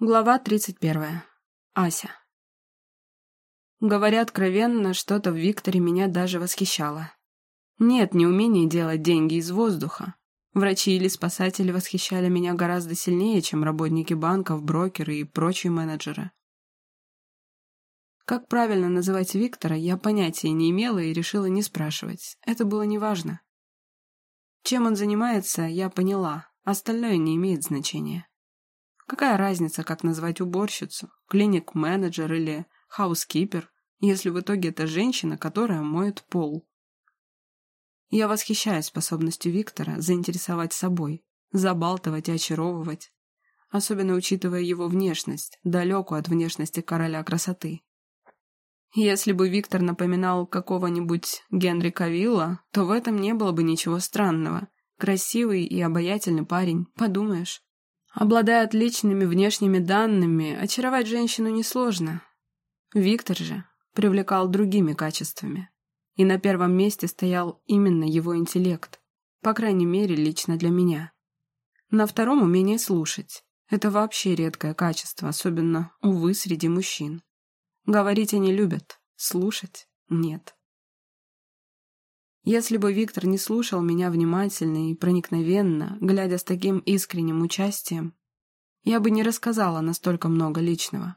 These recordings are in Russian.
Глава 31. Ася. Говоря откровенно, что-то в Викторе меня даже восхищало. Нет, не умение делать деньги из воздуха. Врачи или спасатели восхищали меня гораздо сильнее, чем работники банков, брокеры и прочие менеджеры. Как правильно называть Виктора, я понятия не имела и решила не спрашивать. Это было неважно. Чем он занимается, я поняла, остальное не имеет значения. Какая разница, как назвать уборщицу, клиник-менеджер или хаускипер, если в итоге это женщина, которая моет пол? Я восхищаюсь способностью Виктора заинтересовать собой, забалтывать и очаровывать, особенно учитывая его внешность, далекую от внешности короля красоты. Если бы Виктор напоминал какого-нибудь Генри Кавилла, то в этом не было бы ничего странного. Красивый и обаятельный парень, подумаешь. Обладая отличными внешними данными, очаровать женщину несложно. Виктор же привлекал другими качествами. И на первом месте стоял именно его интеллект, по крайней мере, лично для меня. На втором умение слушать. Это вообще редкое качество, особенно, увы, среди мужчин. Говорить они любят, слушать — нет. Если бы Виктор не слушал меня внимательно и проникновенно, глядя с таким искренним участием, я бы не рассказала настолько много личного.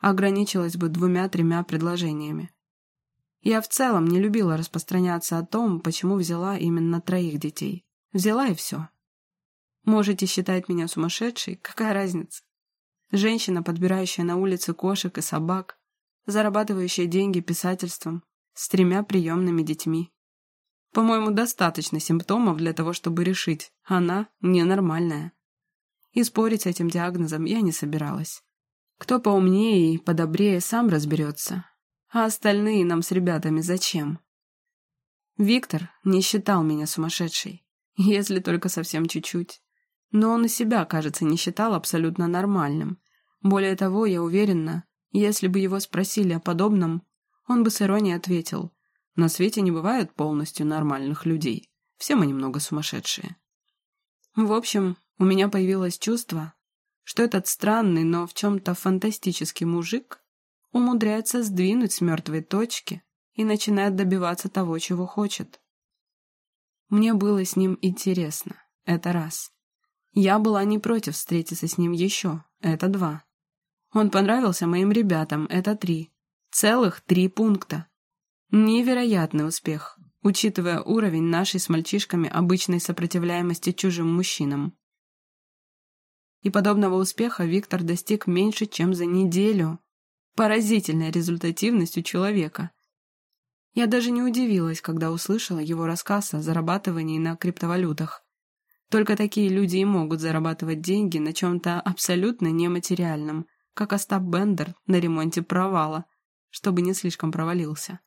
Ограничилась бы двумя-тремя предложениями. Я в целом не любила распространяться о том, почему взяла именно троих детей. Взяла и все. Можете считать меня сумасшедшей, какая разница? Женщина, подбирающая на улице кошек и собак, зарабатывающая деньги писательством, с тремя приемными детьми. По-моему, достаточно симптомов для того, чтобы решить, она ненормальная. И спорить с этим диагнозом я не собиралась. Кто поумнее и подобрее, сам разберется. А остальные нам с ребятами зачем? Виктор не считал меня сумасшедшей, если только совсем чуть-чуть. Но он и себя, кажется, не считал абсолютно нормальным. Более того, я уверена, если бы его спросили о подобном, он бы с иронией ответил, на свете не бывает полностью нормальных людей. Все мы немного сумасшедшие. В общем, у меня появилось чувство, что этот странный, но в чем-то фантастический мужик умудряется сдвинуть с мертвой точки и начинает добиваться того, чего хочет. Мне было с ним интересно, это раз. Я была не против встретиться с ним еще, это два. Он понравился моим ребятам, это три. Целых три пункта. Невероятный успех, учитывая уровень нашей с мальчишками обычной сопротивляемости чужим мужчинам. И подобного успеха Виктор достиг меньше, чем за неделю. Поразительная результативность у человека. Я даже не удивилась, когда услышала его рассказ о зарабатывании на криптовалютах. Только такие люди и могут зарабатывать деньги на чем-то абсолютно нематериальном, как Остап Бендер на ремонте провала, чтобы не слишком провалился.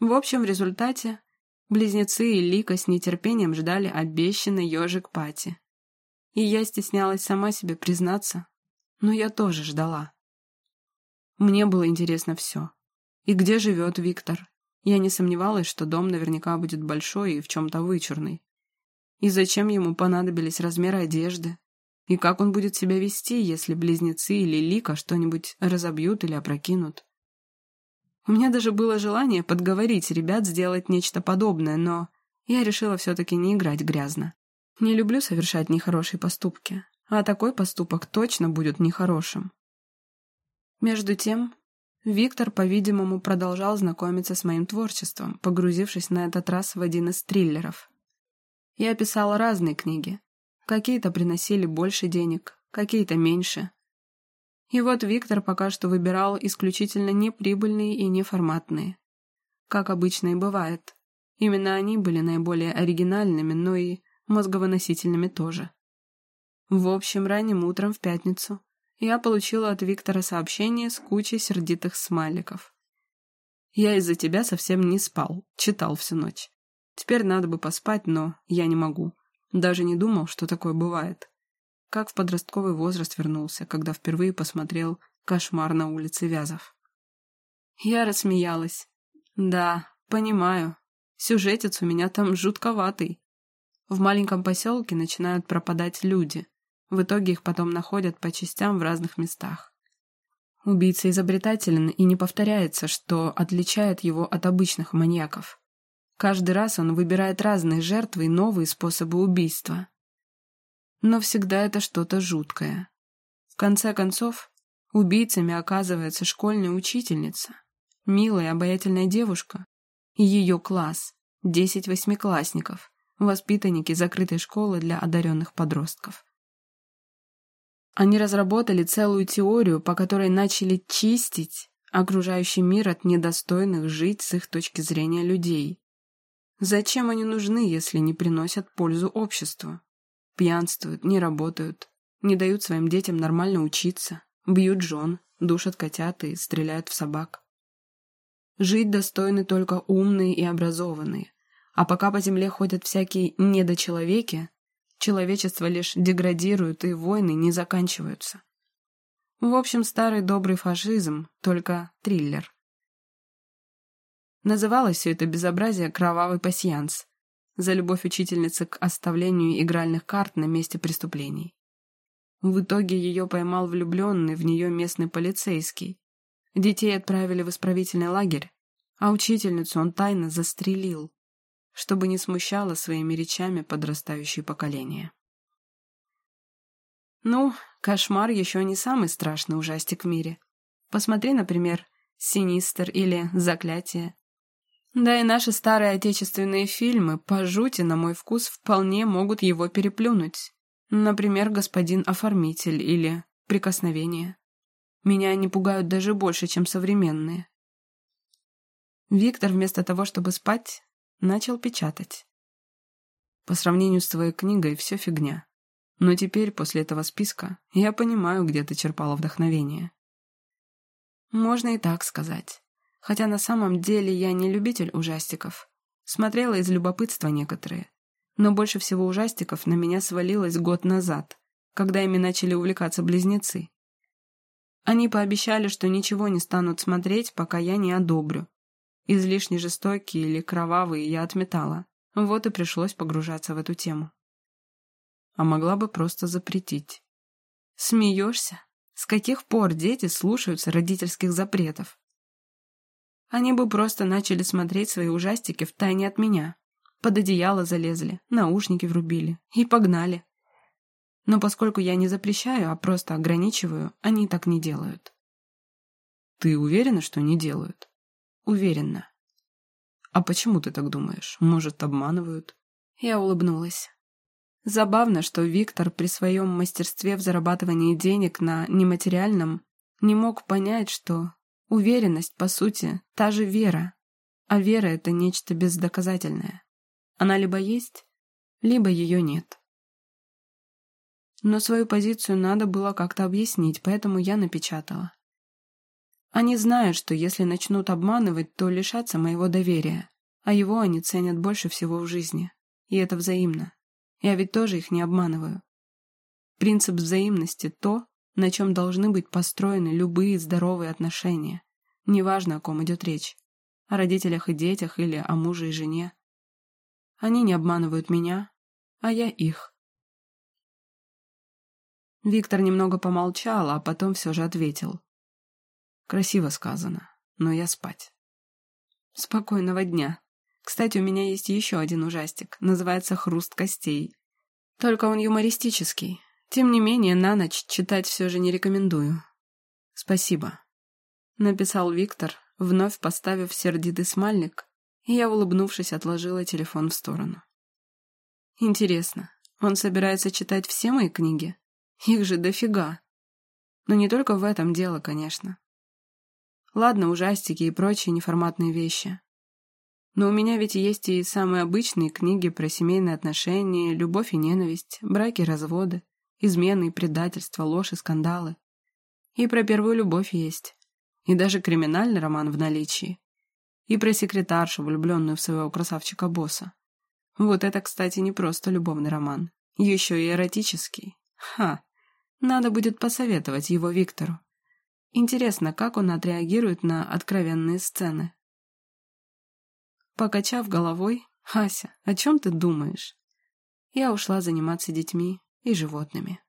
В общем, в результате близнецы и Лика с нетерпением ждали обещанный ежик Пати. И я стеснялась сама себе признаться, но я тоже ждала. Мне было интересно все. И где живет Виктор? Я не сомневалась, что дом наверняка будет большой и в чем-то вычурный. И зачем ему понадобились размеры одежды? И как он будет себя вести, если близнецы или Лика что-нибудь разобьют или опрокинут? У меня даже было желание подговорить ребят сделать нечто подобное, но я решила все-таки не играть грязно. Не люблю совершать нехорошие поступки, а такой поступок точно будет нехорошим. Между тем, Виктор, по-видимому, продолжал знакомиться с моим творчеством, погрузившись на этот раз в один из триллеров. Я писала разные книги. Какие-то приносили больше денег, какие-то меньше, и вот Виктор пока что выбирал исключительно неприбыльные и неформатные. Как обычно и бывает. Именно они были наиболее оригинальными, но и мозговыносительными тоже. В общем, ранним утром в пятницу я получила от Виктора сообщение с кучей сердитых смайликов. «Я из-за тебя совсем не спал, читал всю ночь. Теперь надо бы поспать, но я не могу. Даже не думал, что такое бывает как в подростковый возраст вернулся, когда впервые посмотрел «Кошмар на улице Вязов». Я рассмеялась. «Да, понимаю. Сюжетец у меня там жутковатый. В маленьком поселке начинают пропадать люди. В итоге их потом находят по частям в разных местах. Убийца изобретателен и не повторяется, что отличает его от обычных маньяков. Каждый раз он выбирает разные жертвы и новые способы убийства. Но всегда это что-то жуткое. В конце концов, убийцами оказывается школьная учительница, милая обаятельная девушка, и ее класс, десять восьмиклассников, воспитанники закрытой школы для одаренных подростков. Они разработали целую теорию, по которой начали чистить окружающий мир от недостойных жить с их точки зрения людей. Зачем они нужны, если не приносят пользу обществу? Пьянствуют, не работают, не дают своим детям нормально учиться, бьют жен, душат котят и стреляют в собак. Жить достойны только умные и образованные, а пока по земле ходят всякие недочеловеки, человечество лишь деградирует и войны не заканчиваются. В общем, старый добрый фашизм, только триллер. Называлось все это безобразие «Кровавый пасьянс» за любовь учительницы к оставлению игральных карт на месте преступлений. В итоге ее поймал влюбленный в нее местный полицейский. Детей отправили в исправительный лагерь, а учительницу он тайно застрелил, чтобы не смущало своими речами подрастающее поколение. Ну, кошмар еще не самый страшный ужастик в мире. Посмотри, например, «Синистер» или «Заклятие». Да и наши старые отечественные фильмы, по жути, на мой вкус, вполне могут его переплюнуть. Например, «Господин оформитель» или «Прикосновение». Меня они пугают даже больше, чем современные. Виктор вместо того, чтобы спать, начал печатать. По сравнению с твоей книгой все фигня. Но теперь, после этого списка, я понимаю, где ты черпала вдохновение. Можно и так сказать. Хотя на самом деле я не любитель ужастиков. Смотрела из любопытства некоторые. Но больше всего ужастиков на меня свалилось год назад, когда ими начали увлекаться близнецы. Они пообещали, что ничего не станут смотреть, пока я не одобрю. Излишне жестокие или кровавые я отметала. Вот и пришлось погружаться в эту тему. А могла бы просто запретить. Смеешься? С каких пор дети слушаются родительских запретов? Они бы просто начали смотреть свои ужастики в тайне от меня. Под одеяло залезли, наушники врубили и погнали. Но поскольку я не запрещаю, а просто ограничиваю, они так не делают. Ты уверена, что не делают? Уверена. А почему ты так думаешь? Может, обманывают? Я улыбнулась. Забавно, что Виктор при своем мастерстве в зарабатывании денег на нематериальном не мог понять, что Уверенность, по сути, та же вера. А вера — это нечто бездоказательное. Она либо есть, либо ее нет. Но свою позицию надо было как-то объяснить, поэтому я напечатала. Они знают, что если начнут обманывать, то лишатся моего доверия, а его они ценят больше всего в жизни. И это взаимно. Я ведь тоже их не обманываю. Принцип взаимности — то, на чем должны быть построены любые здоровые отношения. Неважно, о ком идет речь. О родителях и детях или о муже и жене. Они не обманывают меня, а я их. Виктор немного помолчал, а потом все же ответил. Красиво сказано, но я спать. Спокойного дня. Кстати, у меня есть еще один ужастик. Называется «Хруст костей». Только он юмористический. Тем не менее, на ночь читать все же не рекомендую. Спасибо. Написал Виктор, вновь поставив сердитый смальник, и я, улыбнувшись, отложила телефон в сторону. Интересно, он собирается читать все мои книги? Их же дофига. Но не только в этом дело, конечно. Ладно, ужастики и прочие неформатные вещи. Но у меня ведь есть и самые обычные книги про семейные отношения, любовь и ненависть, браки и разводы, измены и предательства, ложь и скандалы. И про первую любовь есть. И даже криминальный роман в наличии. И про секретаршу, влюбленную в своего красавчика-босса. Вот это, кстати, не просто любовный роман. Еще и эротический. Ха! Надо будет посоветовать его Виктору. Интересно, как он отреагирует на откровенные сцены. Покачав головой, «Ася, о чем ты думаешь?» Я ушла заниматься детьми и животными.